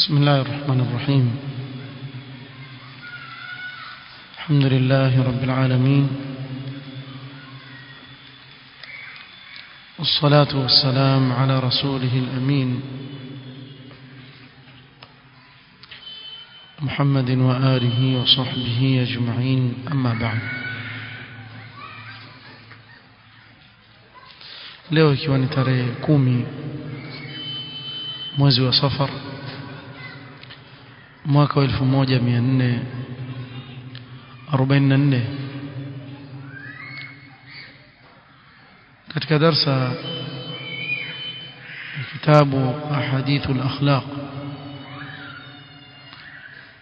بسم الله الرحمن الرحيم. الحمد لله رب العالمين. والصلاة والسلام على رسوله الأمين. محمد وآله وصحبه أجمعين. أما بعد. Leo ikiwa kumi mwezi wa safar. Mwaka wa 1444 katika darsa kitabu ahadithu al-akhlaq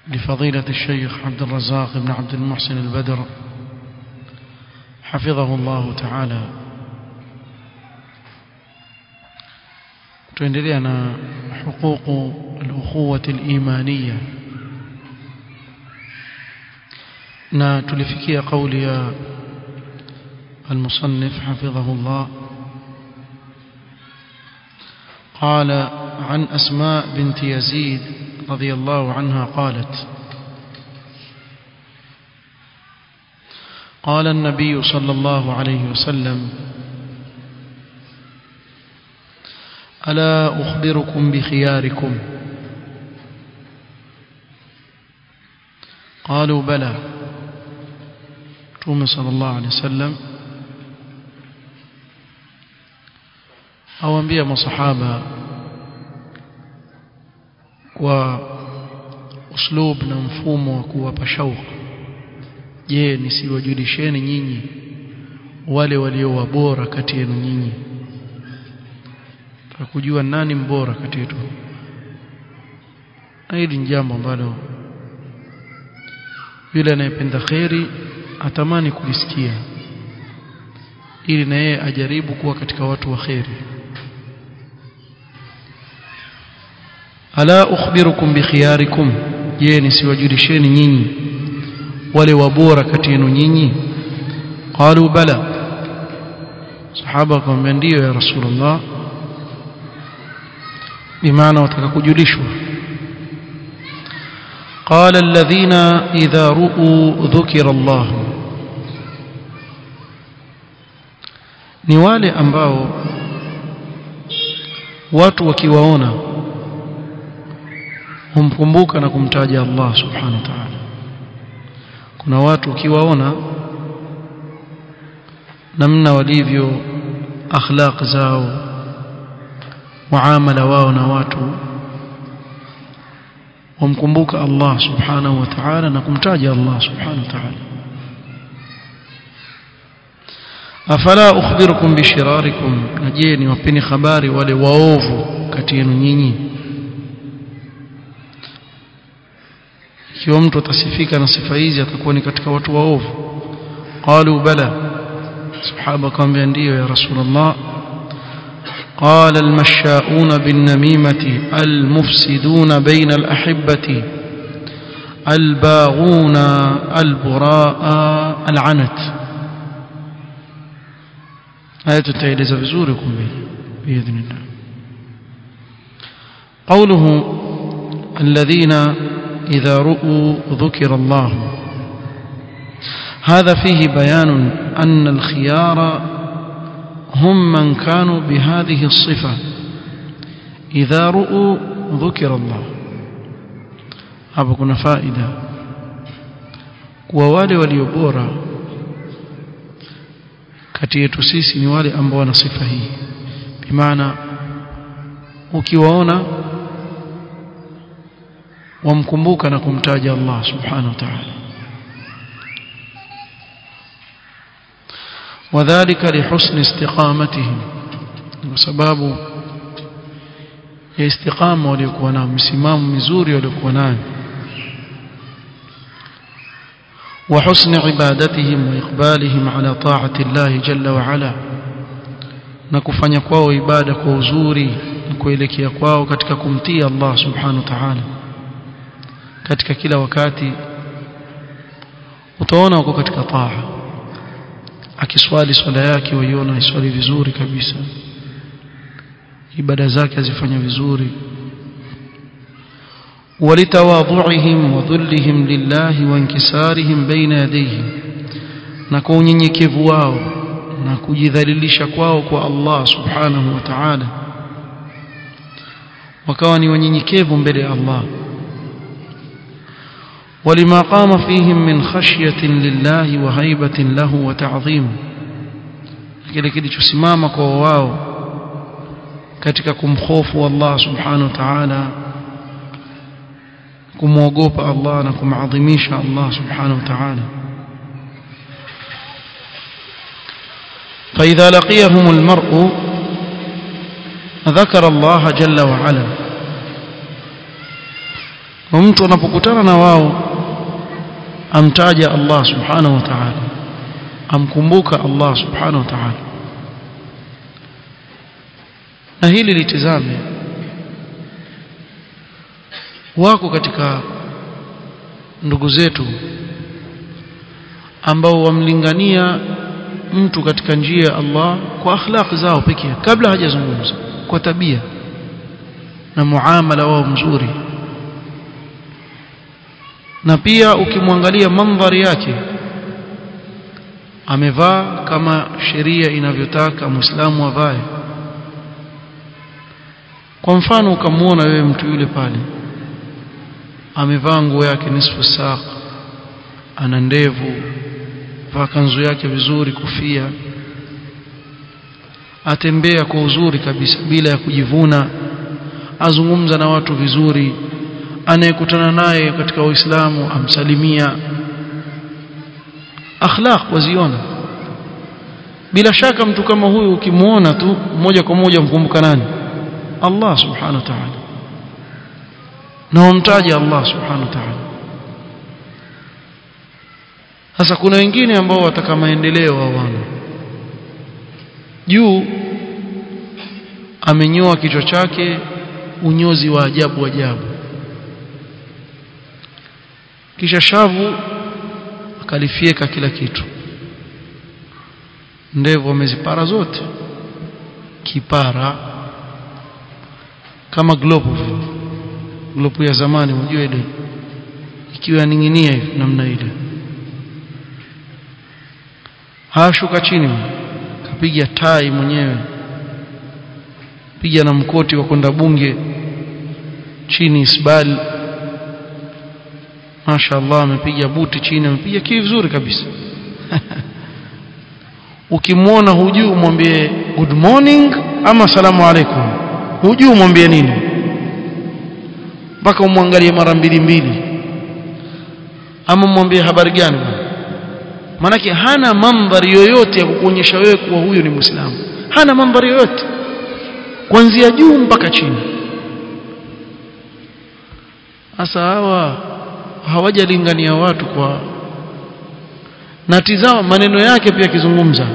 لفضيلة الشيخ عبد الرزاق بن عبد المحسن البدر حفظه الله تعالى tuendelea na huququ al-ukhuwati al-imaniyya tulifikia kauli ya المصنف حفظه الله. قال عن أسماء بنت يزيد رضي الله عنها قالت قال النبي صلى الله عليه وسلم ألا أخبركم بخياركم؟ قالوا بلى. Mtume sallallahu alaihi wasallam awaambia masahaba kwa uslub na mfumo wa kuwapa shauku. Je nisiwajulisheni nyinyi wale walio wabora kati yenu nyinyi? Kujua nani mbora kati yetu. Hili ni jambo ambalo yule anayependa kheri atamani kulisikia ili na yeye ajaribu kuwa katika watu wa kheri ala ukhbirukum bikhiyarikum je nisiwajulisheni nyinyi wale wabora kati yenu nyinyi qalu bala sahaba akamwambia ndio ya rasulullah bimaana wataka kujulishwa قال الذين إذا رؤوا ذكر الله ni wale ambao watu wakiwaona humkumbuka na kumtaja Allah subhanahu wa ta'ala. Kuna watu ukiwaona namna walivyo akhlaq zao muamala wao na watu wamkumbuka Allah subhanahu wa ta'ala na kumtaja Allah subhanahu wa ta'ala afala ukhbirukum bishirarikum naje niwapeni habari wale waovu kati yenu nyinyi ikiwa mtu atasifika na sifa hizi atakuwa ni katika watu waovu qalu bala sahaba akamwambia ndiyo ya rasulullah قال المشاؤون بالنميمة المفسدون بين الأحبة الباغون البراء العنت آية تتعيلز بزوركم بإذن الله. قوله الذين إذا رؤوا ذكر الله. هذا فيه بيان أن الخيار هم من كانوا بهذه الصفة. إذا رؤوا ذكر الله. faida kwa wale waliobora kati yetu sisi ni wale ambao wana sifa hii. Bimaana ukiwaona wamkumbuka na kumtaja Allah subhanahu wa ta'ala. Wadhālika lihusni istiqamatihim kwa sababu ya istiqama waliokuwa nayo misimamo mizuri waliokuwa nayo. وحسن عبادتهم وإقبالهم على طاعة الله جل وعلا na kufanya kwao ibada kwa uzuri na kuelekea kwao katika kumtii Allah subhanahu wa ta'ala katika kila wakati utaona wako katika taa akiswali swala yake waiona iswali vizuri kabisa ibada zake azifanya vizuri ولتواضعهم وذلهم لله وانكسارهم بين يديه na kwa unyenyekevu wao na kujidhalilisha kwao kwa Allah subhanahu wa ta'ala wakawa ni wanyenyekevu mbele ya Allah ولما قام فيهم من خشية لله وهيبة له وتعظيم kile kilichosimama kwa wao katika kumhofu Allah subhanahu wa ta'ala كموقوب الله نكم عظيمين شاء الله سبحانه وتعالى فإذا لقيهم المرء ذكر الله جل وعلا ومتو نبكترنا واو أمتاج الله سبحانه وتعالى أم أمكمبوك الله سبحانه وتعالى نهيل لتزامه wako katika ndugu zetu ambao wamlingania mtu katika njia ya Allah kwa akhlaq zao pekee kabla hajazungumza kwa tabia na muamala wao mzuri. Na pia ukimwangalia mandhari yake amevaa kama sheria inavyotaka muislamu avae. Kwa mfano ukamwona wewe mtu yule pale amevaa nguo yake nisfu saq ana ndevu vaa kanzu yake vizuri kufia atembea kwa uzuri kabisa bila ya kujivuna azungumza na watu vizuri anayekutana naye katika Uislamu amsalimia. Akhlaq waziona. Bila shaka mtu kama huyu ukimuona tu moja kwa moja mkumbuka nani? Allah subhanahu wa ta'ala na umtaje Allah subhanahu wa ta'ala. Sasa kuna wengine ambao wataka maendeleo hawana juu amenyoa kichwa chake unyozi wa ajabu ajabu. Kisha shavu akalifieka kila kitu. Ndevu amezipara zote. Kipara. Kama globu vile globu ya zamani unajua ile ikiwa ninginia hivi namna ile. Hashuka chini kapiga tai mwenyewe. Piga na mkoti wa kwenda bunge. Chini isbali mashaallah amepiga buti chini amepiga kii vizuri kabisa. Ukimwona hujui umwambie good morning ama salamu alaikum hujui umwambie nini mpaka umwangalie mara mbili mbili. Ama mwambie habari gani? Manake hana mandhari yoyote ya kukuonyesha wewe kuwa huyo ni muislamu. Hana mandhari yoyote. Kuanzia juu mpaka chini. Sasa hawa hawajalingania watu kwa na tizama maneno yake pia akizungumza.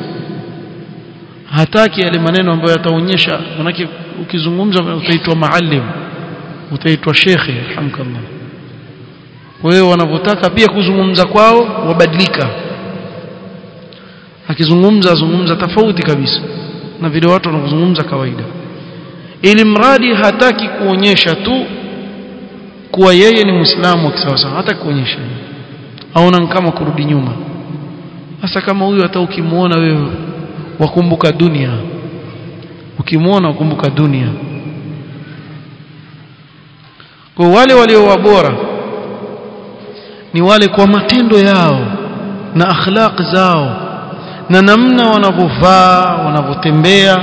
Hataki yale maneno ambayo yataonyesha. Manake ukizungumza utaitwa maalim utaitwa shekhe alhamdulillah wewe wanavyotaka pia kuzungumza kwao wabadilika. Akizungumza azungumza tofauti kabisa na vile watu wanavyozungumza kawaida. Ili mradi hataki kuonyesha tu kuwa yeye ni muislamu wa kisawasawa hata kuonyesha. Aona kama kurudi nyuma. Hasa kama huyu hata ukimuona wewe wakumbuka dunia. Ukimuona wakumbuka dunia kwa wale walio wabora ni wale kwa matendo yao na akhlaq zao na namna wanavyovaa wanavyotembea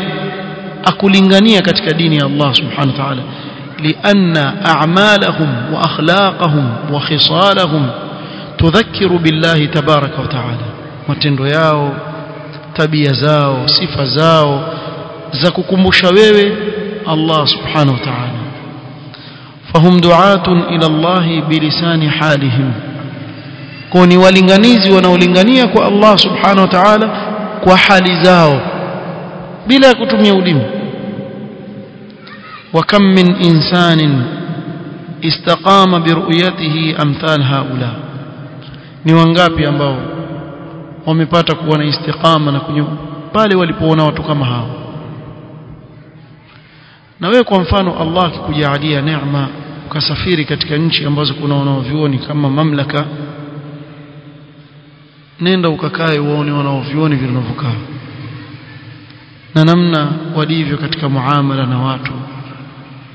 akulingania katika dini ya Allah subhanahu wa ta'ala لأن أعمالهم وأخلاقهم وخصالهم تذكر بالله تبارك وتعالى matendo yao tabia zao sifa zao za kukumbusha wewe Allah subhanahu wa ta'ala fahum du'atun ila Allah bilisani halihim. Kwa ni walinganizi wanaolingania kwa Allah subhanahu wa ta'ala kwa hali zao bila kutumia ulimi. Wa kam min insanin istaqama biruyatihi amthal haula. Ni wangapi ambao wamepata kuwa na istiqama na kunyo pale walipoona watu kama hao? Na wewe kwa mfano Allah akikujalia neema ukasafiri katika nchi ambazo kuna wanaovioni kama mamlaka nenda ukakae uone wanaovyuoni vinavyokaa na namna walivyo katika muamala na watu.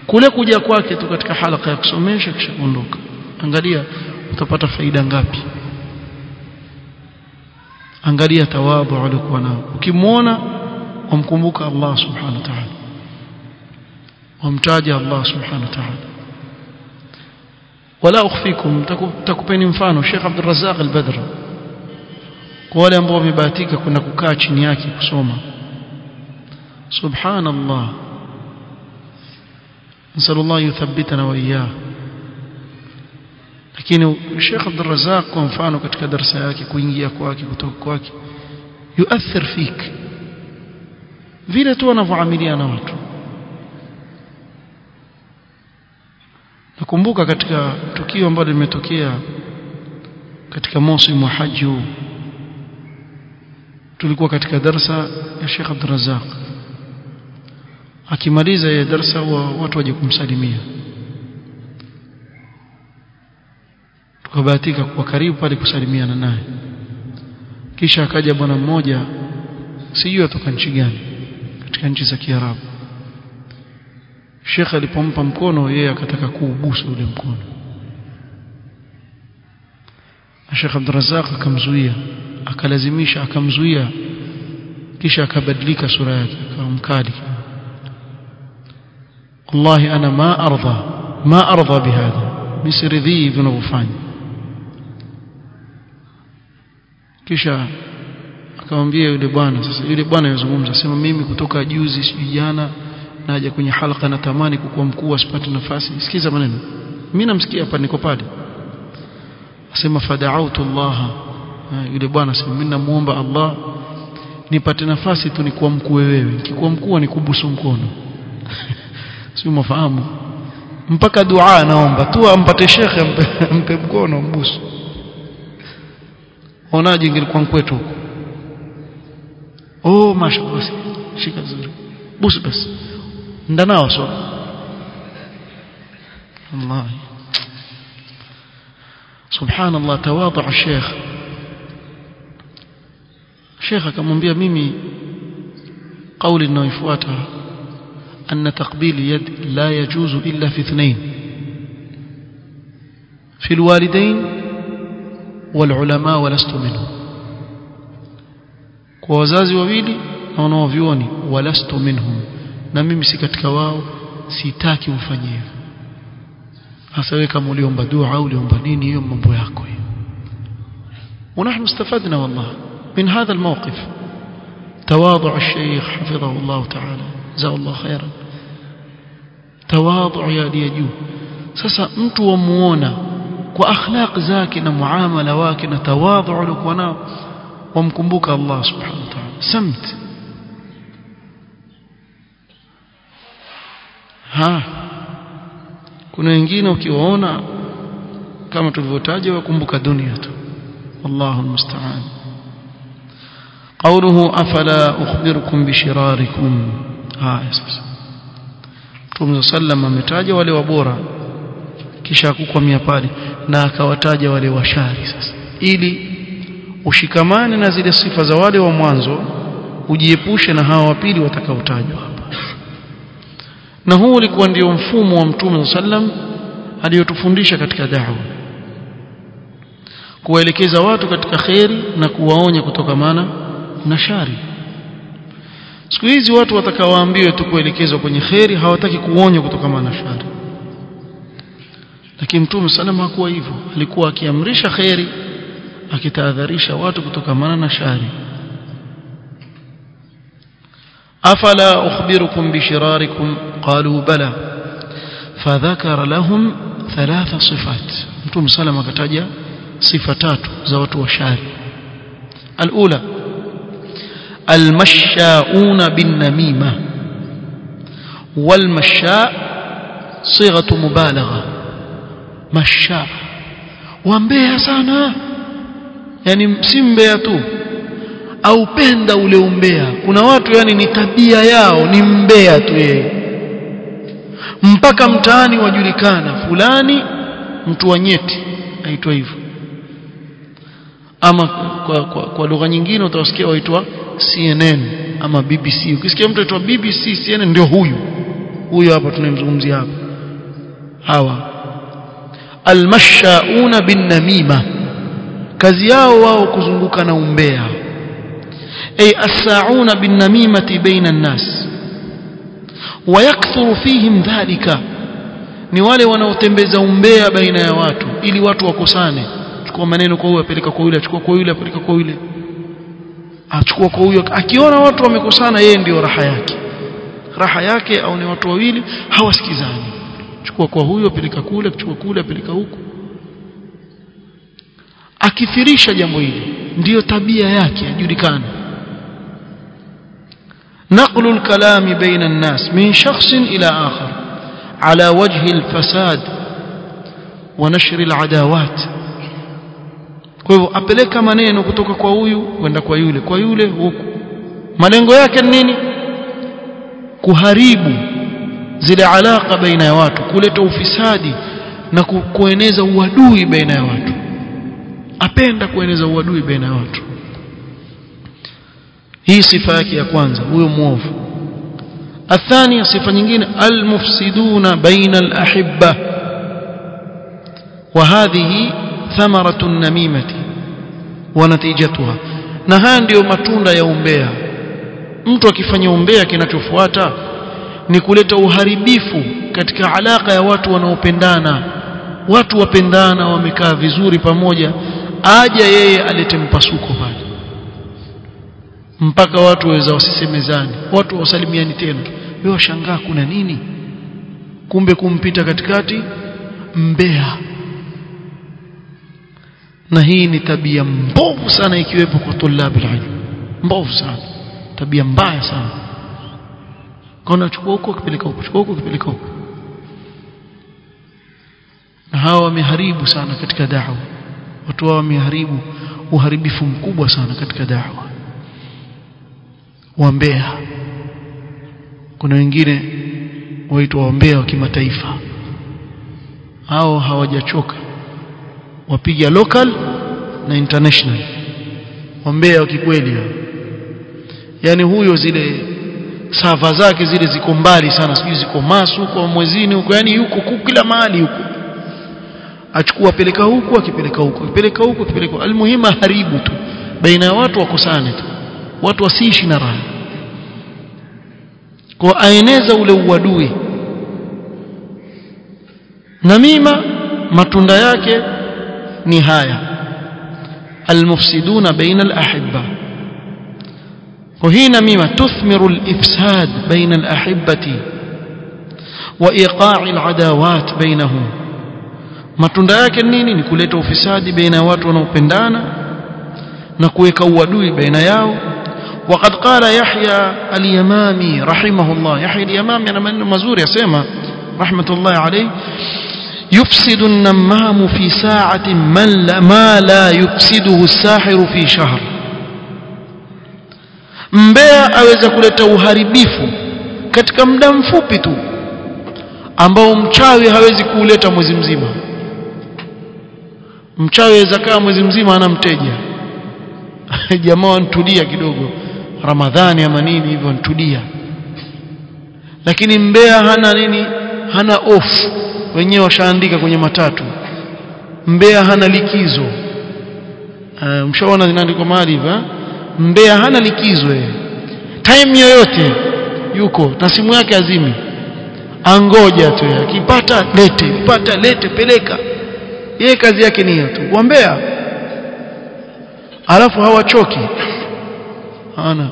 Kule kuja kwake tu katika halaka ya kusomesha kisha kuondoka. Angalia utapata faida ngapi? Angalia tawabu alikuwa nao. Ukimwona wamkumbuka Allah subhanahu wa ta'ala. Wamtaja Allah subhanahu wa ta'ala ولا أخفيكم. تكوبيني مفانو شيخ عبد الرزاق البدر. قولي أمبو بباتيك كنا كوكاتش نياكي كسوما. سبحان الله نسأل الله يثبتنا وإياه. لكن الشيخ عبد الرزاق كون فانو كتكدر سياكي كوين ياكواكي كتوكواكي يؤثر فيك. فينا تو أنا فو فعاملي أنا واتو. Nakumbuka katika tukio ambalo limetokea katika msimu wa haji tulikuwa katika darsa ya Sheikh Abdul Razzaq akimaliza ile darsa wa watu waje kumsalimia. Tukabahatika kwa karibu pale kusalimiana naye. Kisha akaja bwana mmoja sijui atoka nchi gani katika nchi za Kiarabu Sheikh alipompa mkono yeye akataka kuugusa ule mkono. Na Sheikh Abdurrazzaq akamzuia akalazimisha akamzuia kisha akabadilika sura yake akawa mkali. Wallahi ana ma arda ma arda bihadha misiridhii vinavyofanya. Kisha akamwambia yule bwana sasa yule bwana yazungumza sema mimi kutoka juzi sijui jana naja kwenye na natamani kukuwa mkuu asipate nafasi. Sikiza maneno. Mimi namsikia hapa niko pale. Asema fada'autu Allah. Yule bwana asema mimi namuomba Allah nipate nafasi tu nikuwa mkuu wewe. Nikikuwa mkuu nikubusu mkono. Si mafahamu mpaka dua naomba tu ampate shekhe ampe mkono mbusu. Onaje ingekuwa kwetu oh mashallah shika vizuri. Busu basi ndanao so Allah سبحان الله تواضع الشيخ الشيخ akamwambia mimi قولي inayofuata أن تقبيل يد لا يجوز إلا في اثنين في الوالدين والعلماء ولست منهم kwa na wanaovyuoni walastu minhum. Na mimi si katika wao sitaki ufanye hivyo hasa wewe kama uliomba dua au uliomba nini hiyo mambo yako hiyo ونحن استفدنا والله من هذا الموقف تواضع الشيخ حفظه الله تعالى جزاه الله خيرا تواضع ya juu sasa mtu wamuona kwa akhlaq zake na muamala wake na tawadhu alikuwa nao wamkumbuka Allah subhanahu wa ta'ala samt ha kuna wengine ukiwaona kama tulivyotaja wakumbuka dunia tu wallahu almusta'an قوله أفلا أخبركم بشراركم ها sasa Mtume sallam ametaja wale wabora kisha kukwamia pale na akawataja wale washari sasa ili ushikamane na zile sifa za wale wa mwanzo ujiepushe na hawa wa pili watakaotajwa hapa na huu ulikuwa ndio mfumo wa Mtume sallam aliyotufundisha katika da'wa. Kuwaelekeza watu katika kheri na kuwaonya kutokamana na shari. Siku hizi watu watakawaambiwe tu kuelekezwa kwenye kheri hawataki kuonywa kutokamana na shari. Lakini mtume sallam hakuwa hivyo. Alikuwa akiamrisha kheri akitahadharisha watu kutokamana na shari أفلا أخبركم بشراركم؟ قالوا بلى. فذكر لهم ثلاث صفات. متوم سلم كتاجة صفتات زوت زوات الأولى المشاؤون بالنميمة. والمشاء صيغة مبالغة. مشاء. ومبيها سانا. يعني مسمبيا تو. Tu au penda ule umbea. Kuna watu yani ni tabia yao ni mbea tu yeye. Mpaka mtaani wajulikana fulani mtu wa nyeti aitwa hivyo. Ama kwa, kwa, kwa lugha nyingine utawasikia waitwa CNN ama BBC ukisikia mtu aitwa BBC CNN ndio huyu. Huyo hapa tunayemzungumzia hapa. Hawa. Almashauna bin namima. Kazi yao wao kuzunguka na umbea ay asauna bin namimati baina an-nas ويكثر فيهم ذلك ni wale wanaotembeza umbea baina ya watu ili watu wakosane chukua maneno kwa huyu apeleka kwa yule achukua kwa yule apeleka kwa yule achukua kwa huyo akiona watu wamekosana yeye ndio raha yake raha yake au ni watu wawili hawasikizani chukua kwa huyo apeleka kule chukua kule apeleka huku akithirisha jambo hili ndiyo tabia yake ajulikana نقل الكلام بين الناس من شخص إلى آخر على وجه الفساد ونشر العداوات kwa hivyo apeleka maneno kutoka kwa huyu kwenda kwa yule kwa yule huku malengo yake ni nini kuharibu zile alaka baina ya watu kuleta ufisadi na ku, kueneza uadui baina ya watu apenda kueneza uadui baina ya watu hii sifa yake ya kwanza huyo muovu athania sifa nyingine almufsiduna baina alahibba. Wa hadhihi thamaratu namimati wa natijatuha. Na haya ndiyo matunda ya umbea. Mtu akifanya umbea kinachofuata ni kuleta uharibifu katika alaka ya watu wanaopendana. Watu wapendana wamekaa vizuri pamoja aja yeye alete mpasuko pale mpaka watu waweza wasisemezani watu wasalimiani tena. Wewe washangaa kuna nini? Kumbe kumpita katikati mbea. Na hii ni tabia mbovu sana ikiwepo kwa tulabu ilmu mbovu sana. Tabia mbaya sana. Kaona chukua huko kipeleka huko chukua huko kipeleka huko. Na hawa wameharibu sana katika da'wa. Watu hawa wameharibu uharibifu mkubwa sana katika da'wa wambea kuna wengine waitwa wambea wa kimataifa. Hao hawajachoka. Wapiga local na international. Wambea wa kikweli yani huyo zile safa zake zile ziko mbali sana. Sijui ziko masu huko mwezini huko. Yani yuko kila mahali huko achukua peleka huku akipeleka huku akipeleka huku akipeleka almuhimu haribu tu. Baina ya watu wakosane tu watu wasiishi na raha kwa aeneza ule uadui namima matunda yake ni haya almufsiduna baina alahibba وهي نميمة تثمر الإفساد بين الأحبة وإيقاع العداوات بينهم matunda yake nini ni kuleta ufisadi baina ya watu wanaopendana na kuweka uadui baina yao وقد قال يحيى اليمامي رحمه الله يحيى اليمامي أنا من مزور يسمى رحمة الله عليه يفسد النمام في ساعة من ما لا يفسده الساحر في شهر mbea aweza kuleta uharibifu katika muda mfupi tu ambao mchawi hawezi kuuleta mwezi mzima mchawi aweza kaa mwezi mzima ana mteja jamaa wantulia kidogo ramadhani ama nini hivyo nitudia lakini mbea hana nini? Hana off. Wenyewe washaandika kwenye matatu. Mbea hana likizo. Uh, mshaona zinaandikwa mahali hivyo mbea hana likizo yeye time yoyote yuko na simu yake azimi. Angoja tu akipata lete. Pata lete peleka. Yeye kazi yake ni hiyo tu. Wambea alafu hawachoki ana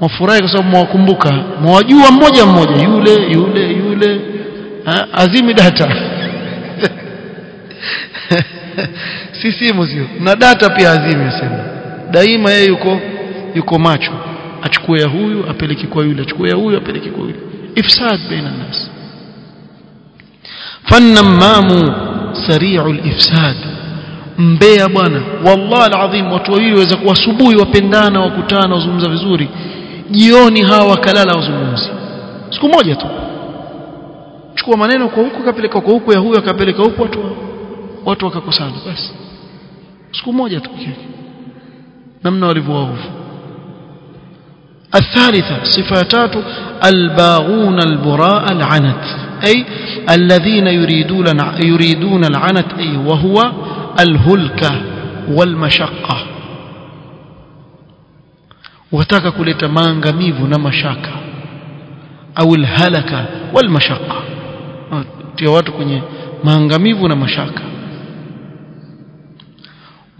mafurahi kwa sababu mwakumbuka mwajua mmoja mmoja yule yule yule ha, azimi data. Si simu sio na data pia azimi sema daima yeye yuko yuko macho. Achukue ya huyu apeleke kwa yule achukue ya huyu apeleke kwa yule. Ifsad baina nas fannamamu sari'ul ifsad mbea bwana wallahi alazim watu wawili waweza kuwa asubuhi wapendana wakutana wazungumza vizuri jioni hawa wakalala wazungumzi siku moja tu chukua maneno kwa huku akapeleka kwa huku ya huyu akapeleka huku watu watu wakakosana basi siku moja tu pekee namna walivyowaovu الثالثة صفاتات الباغون البراء العنت أي الذين يريدون يريدون العنت أي وهو الهلكة والمشقة. وتاكا كوليتا مانغاميفو نمشاكا أو الهلكة والمشقة. تيواتو كوني مانغاميفو نمشاكا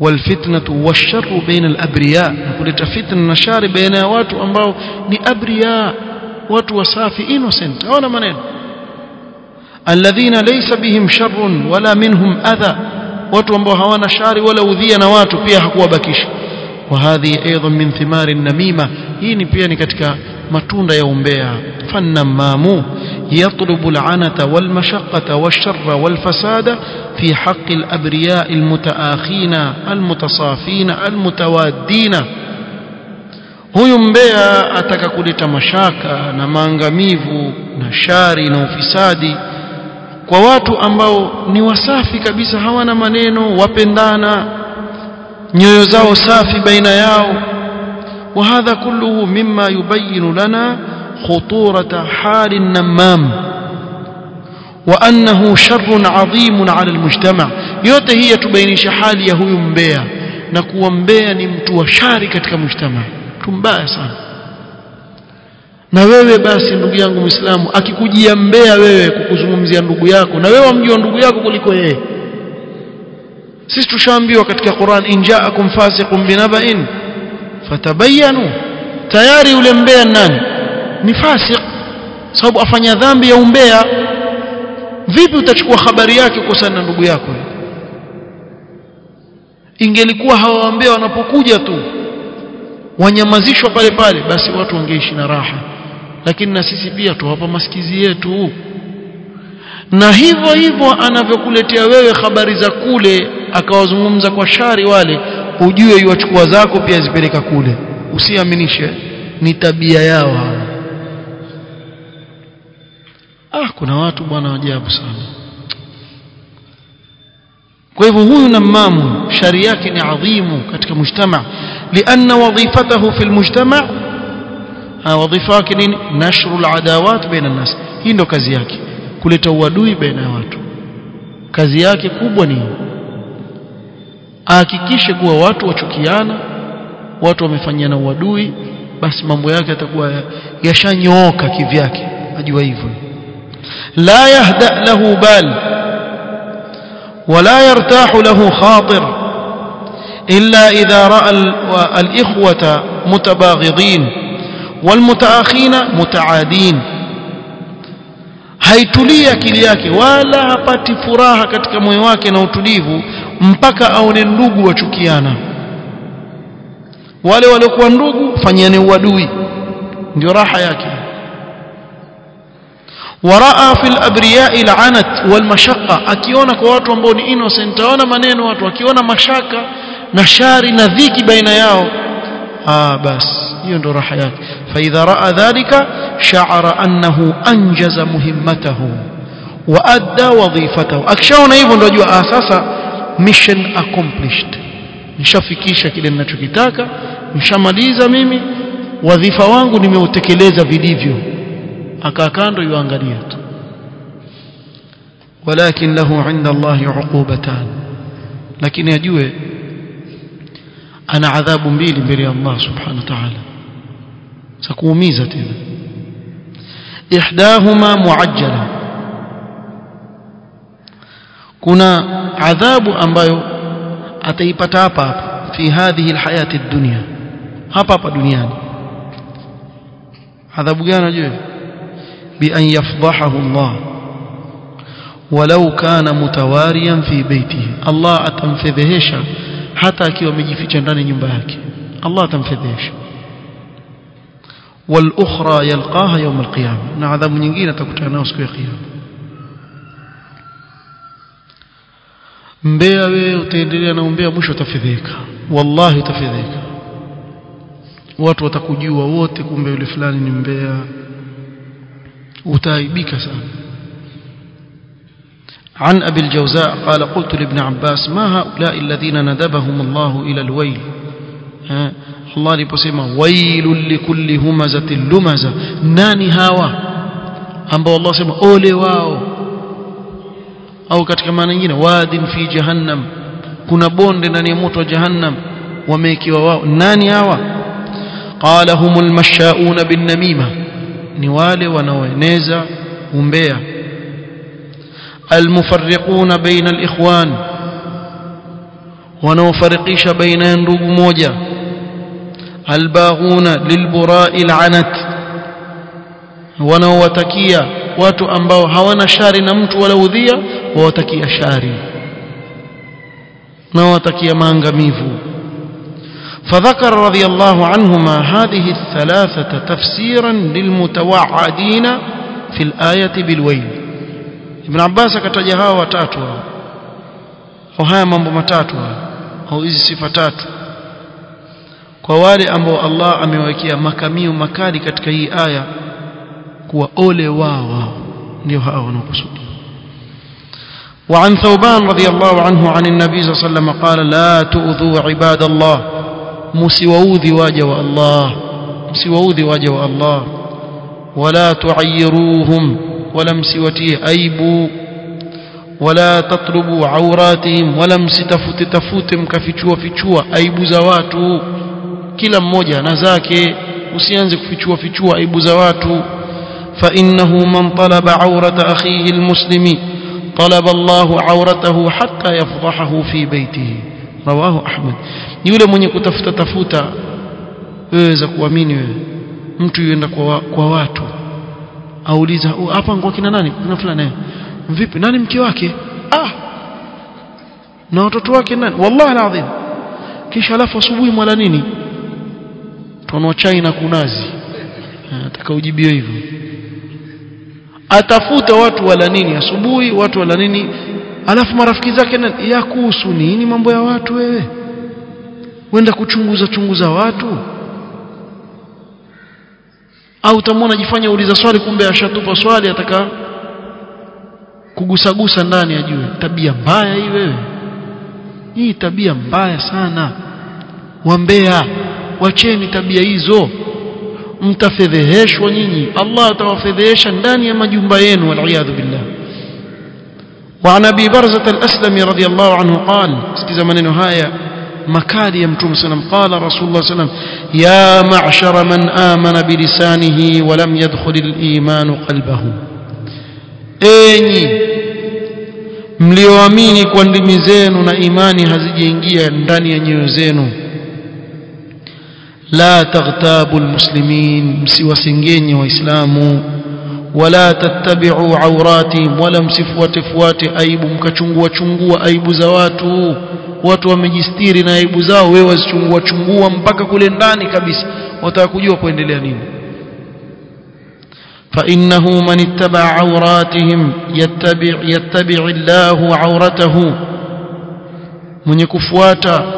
والفتنة والشر بين الأبرياء. كوليتا فتنة نشار بين واتو أمباو ني أبرياء. واتو وصافي إنوسنت أولا منين؟ الذين ليس بهم شر ولا منهم أذى. Watu ambao hawana shari wala udhia na watu pia hakuwabakisha وهذه أيضا من ثمار النميمه hii ni pia ni katika matunda ya umbea fannamamu يطلب العنة والمشقة والشر والفساد في حق الأبرياء المتآخين المتصافين المتوادين huyu mbea ataka kuleta mashaka na maangamivu na shari na ufisadi kwa watu ambao ni wasafi kabisa hawana maneno wapendana nyoyo zao safi baina yao وهذا كله مما يبين لنا خطورة حال النمام وأنه شر عظيم على المجتمع yote hii yatubainisha hali ya huyu mbea na kuwa mbea ni mtu wa shari katika mujtama mtu sana na wewe basi ndugu yangu Muislamu akikujia mbea wewe kukuzungumzia ndugu yako na wewe wamjua ndugu yako kuliko yeye. Sisi tushaambiwa katika Qur'an injaakum fasiqun binaba'in fatabayanu tayari yule mbea nani? Ni fasik sababu afanya dhambi ya umbea vipi utachukua habari yake kwa na ndugu yako? Ingelikuwa hawaambia wanapokuja tu wanyamazishwa pale pale basi watu wangeishi na raha lakini na sisi pia tuwapa masikizi yetu. Na hivyo hivyo anavyokuletea wewe habari za kule akawazungumza kwa shari wale ujue yuachukua zako pia zipeleka kule. Usiaminishe ni tabia yao. Ah kuna watu bwana wajabu sana. Kwa hivyo huyu namamu shari yake ni adhimu katika mujtama. Lianna wadhifatahu fi almujtama Ah, wadhifa wake nini? Nashru aladawat baina nas hii ndo kazi yake kuleta uadui baina ya watu. Kazi yake kubwa ni ahakikishe kuwa watu wachukiana watu wamefanyana uadui basi mambo yake yatakuwa yashanyooka kivyake. Ajua hivyo. La yahda lahu bal wala yartahu lahu khatir illa idha ra'a al-ikhwata mutabaghidin walmutaakhina mutaadin. Haitulii akili yake wala hapati furaha katika moyo wake na utulivu mpaka aone ndugu wachukiana. Wale waliokuwa ndugu fanyane uadui. Ndio raha yake. Waraa fi labriyai lanat walmashaqqa akiona kwa watu ambao ni innocent aona maneno watu akiona mashaka na shari na dhiki baina yao ah basi hiyo ndio raha yake. Fa idha raa dhalika sha'ara annahu anjaza muhimmatahu wa adda wadhifatahu. Akishaona hivyo ndio jua ah sasa mission accomplished. Nishafikisha kile ninachokitaka nishamaliza mimi wadhifa wangu nimeutekeleza vilivyo. Akaa kando yuangalia tu. Walakin lahu inda Allah uqubatan. Lakini ajue ana adhabu mbili mbele ya Allah subhanahu wa ta'ala za kuumiza tena ihdahuma muajjala kuna adhabu ambayo ataipata hapa hapa fi hadhihi alhayati ad-dunya hapa hapa duniani adhabu gani ajue بأن يفضحه الله ولو كان متواريا في بيته الله atamfedhehesha hata akiwa amejificha ndani nyumba yake Allah atamfedhehesha والاخرى يلقاها يوم القيامه na adhabu nyingine atakutana nayo siku ya kiyama mbea wewe utaendelea na umbea mwisho utafedheka wallahi utafedheka watu watakujua wote kumbe yule fulani ni mbea utaaibika sana عن أبي الجوزاء قال قلت لابن عباس ما هؤلاء الذين ندبهم الله إلى الويل؟ الله لبسيما ويل لكل همزة لمزة. ناني هاوا. أنبا الله سيما أولي واو. أو كتك ما نجينا واد في جهنم. كنا بون أن يموت جهنم. وميكي وواو ناني هاوا. قال هم المشاؤون بالنميمة. نوالي ونوينيزا أمبيا المفرقون بين الإخوان wanaofarikisha baina ya ndugu moja albaghuna lilburai lanat wanaowatakia watu ambao hawana shari na mtu wala udhia wawatakia shari na wawatakia maangamivu فذكر رضي الله عنهما هذه الثلاثة تفسيرا للمتوعدين في الآية بالويل ابن عباس كتجا hao watatu au haya mambo matatu au hizi sifa tatu kwa wale ambao Allah amewekea makamio makali katika hii aya kuwa ole wao wao ndio hao wanaokusudia وعن ثوبان رضي الله عنه عن النبي صلى الله عليه وسلم قال لا تؤذوا عباد الله msiwaudhi waja wa Allah msiwaudhi waja wa Allah wala msiwatie aibu wala tatlubu auratihim wala msitafute tafute mkafichua fichua aibu za watu kila mmoja na zake usianze kufichua fichua aibu za watu fa innahu man talaba aurata akhihi almuslimi talaba Allahu auratahu hatta yafdahahu fi baytihi rawahu Ahmad yule mwenye kutafuta tafuta wewe kuamini wewe mtu yuenda kwa, kwa watu auliza hapa ngo kina nani? Kuna fulani. Vipi nani mke wake? Ah na watoto wake nani? Wallahi alazim. Kisha alafu asubuhi mwala nini? Tuanwa chai na kunazi. Nataka ujibie hivyo. Atafuta watu wala nini asubuhi watu wala nini alafu marafiki zake nani? Yakuhusu nini mambo ya watu wewe? Wenda kuchunguza chunguza watu au utamwona jifanya uliza swali kumbe ashatupa swali ataka kugusagusa ndani ajue tabia mbaya hii wewe hii tabia mbaya sana wambea wacheni tabia hizo mtafedheheshwa nyinyi Allah atawafedhehesha ndani ya majumba yenu waliyadhu billah وعن ابي برزه الاسلمي رضي الله عنه قال اسكيز منن هايا مكالي يمتوم سلام قال رسول الله صلى الله عليه وسلم يا معشر من آمن بلسانه ولم يدخل الإيمان قلبه enyi mlioamini kwa ndimi zenu na imani hazijaingia ndani ya nyoyo zenu la taghtabu almuslimin msiwasengenye waislamu wala tattabi'u awratihim wala msifuate fuate aibu mkachungua chungua aibu za watu watu wamejistiri na aibu zao wewe wazichungua chungua mpaka kule ndani kabisa wataka kujua kuendelea nini فإنه من اتبع عوراتهم يتبع يتبع الله عورته من يكفواتا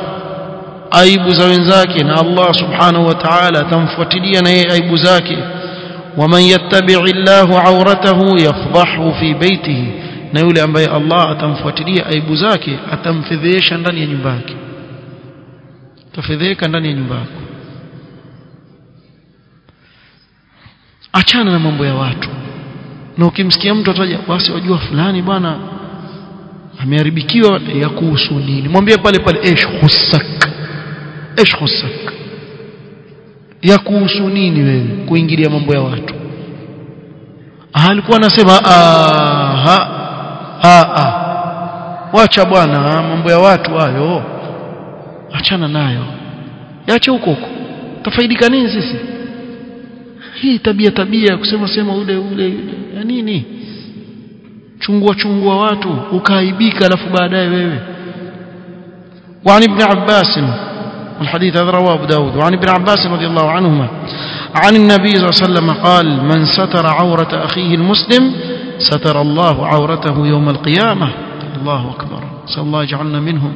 aibu za wenzake na Allah subhanahu wa ta'ala atamfuatilia na yeye يتبع الله عورته يفضحه في بيته. Na yule ambaye Allah atamfuatilia aibu zake atamfedhesha ndani ya nyumba yake. Tafedheka ndani ya nyumba yako. Achana na mambo ya watu. Na ukimsikia mtu ataja basi wajua fulani bwana ameharibikiwa ya kuhusu nini. Mwambie pale pale esh khusak ya kuhusu nini wewe kuingilia mambo ya watu alikuwa anasema aha ah wacha bwana mambo ya watu hayo achana nayo yache huko huko tafaidika nini sisi hii tabia tabia ya kusema sema ule ule ya nini chungua chungua watu ukaaibika alafu baadaye wewe وعن ابن عباس الحديث هذا رواه أبو داود. وعن ابن عباس رضي الله عنهما عن النبي صلى الله عليه وسلم قال من ستر عورة أخيه المسلم ستر الله عورته يوم القيامة. الله أكبر. صلى الله يجعلنا منهم.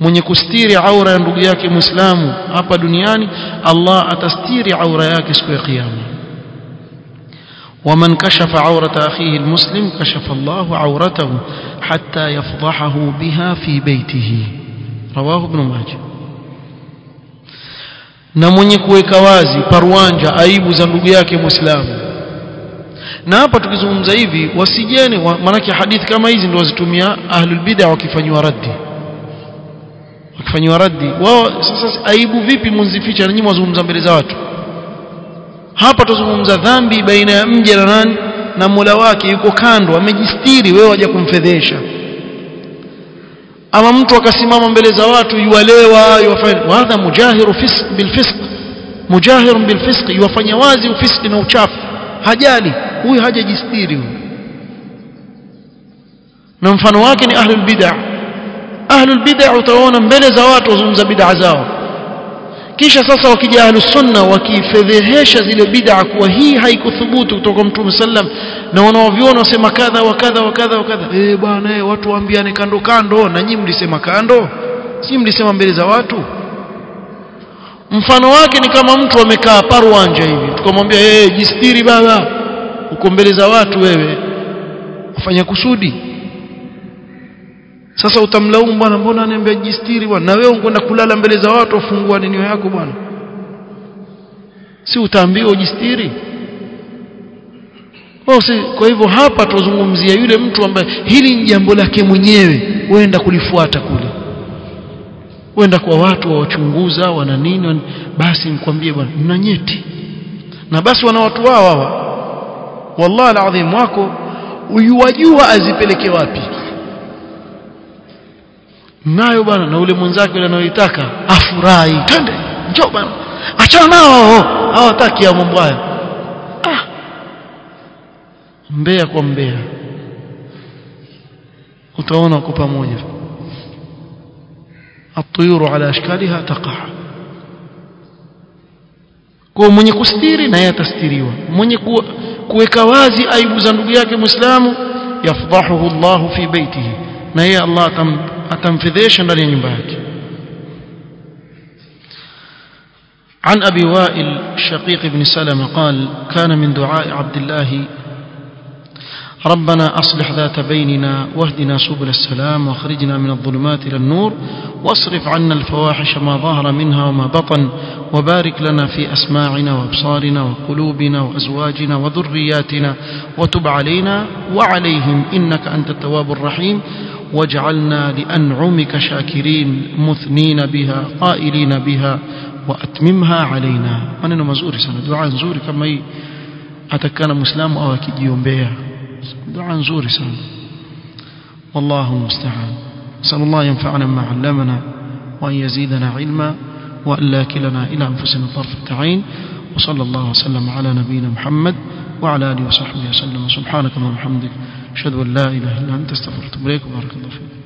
mwenye kustiri aura ya ndugu yake muislamu hapa duniani Allah atastiri aura kiyama ومن كشف عورة أخيه المسلم كشف الله عورته حتى يفضحه بها في بيته. رواه ابن ماجه. Na mwenye kuweka wazi parwanja aibu za ndugu yake muislamu. Na hapa tukizungumza hivi wasijeni wa, manake hadithi kama hizi ndio wazitumia ahlul bid'ah wakifanywa raddi. Wakifanywa raddi. Wao sasa aibu vipi munzificha na nyinyi wazungumza mbele za watu? Hapa tuzungumza dhambi baina ya mje na nani? Na Mola wake yuko kando amejistiri wewe waje kumfedhesha ama mtu akasimama mbele za watu yuwalewa yuwafanya hadha mujahiru fisq bil mujahirun bil fisq wazi ufiski na uchafu. Hajali. Huyu hajajistiri huyu. Na mfano wake ni ahlul bid'ah ahlul bid'ah utaona mbele za watu wazungumza bid'ah zao kisha sasa wakija ahlusunna wakifedhehesha zile bid'a kuwa hii haikuthubutu kutoka mtume sallam na wanaoviona wasema kadha wa kadha wa kadha wa kadha eh bwana eh watu waambiane kando kando na nyinyi mlisema kando si mlisema mbele za watu. Mfano wake ni kama mtu amekaa parwanja hivi tukamwambia eh jistiri baba uko mbele za watu wewe ufanya kusudi sasa utamlaumu bwana mbona ananiambia jistiri bwana? Na wewe ungekwenda kulala mbele za watu ufungua nini yako bwana? Si utaambiwa ujistiri? Basi kwa hivyo hapa tuzungumzia yule mtu ambaye hili ni jambo lake mwenyewe. Wenda kulifuata kule. Wenda kwa watu wawachunguza wana nini basi nikwambie bwana mna nyeti. Na basi wana watu wao hawa. Wallahi alazim wako uyuwajua azipeleke wapi nayo bwana na ule mwenzake yule anayoitaka afurahi twende njoo bwana achana nao hawataki ya mambo haya ah mbea kwa mbea utaona kwa pamoja الطيور على اشكالها تقع kwa mwenye kustiri na yeye atastiriwa mwenye kuweka wazi aibu za ndugu yake muislamu yafdahuhu Allah fi baitihi na yeye Allah atam atamfedhesha ndani ya nyumba yake عن أبي وائل شقيق بن سلمة قال كان من دعاء عبد الله ربنا أصلح ذات بيننا واهدنا سبل السلام واخرجنا من الظلمات إلى النور واصرف عنا الفواحش ما ظهر منها وما بطن وبارك لنا في أسماعنا وأبصارنا وقلوبنا وأزواجنا وذرياتنا وتب علينا وعليهم إنك أنت التواب الرحيم واجعلنا لأنعمك شاكرين مثنين بها قائلين بها وأتممها علينا. maneno mazuri sana dua nzuri kama hii atakana muislamu au akijiombea dua nzuri sana والله المستعان. نسأل الله ينفعنا ما علمنا وأن يزيدنا علما وأن لا كلنا إلى أنفسنا طرفة عين. وصلى الله وسلم على نبينا محمد وعلى آله وصحبه وسلم. سبحانك اللهم وبحمدك. أشهد أن لا إله إلا أنت أستغفرك وأتوب إليك. وبارك الله فيك.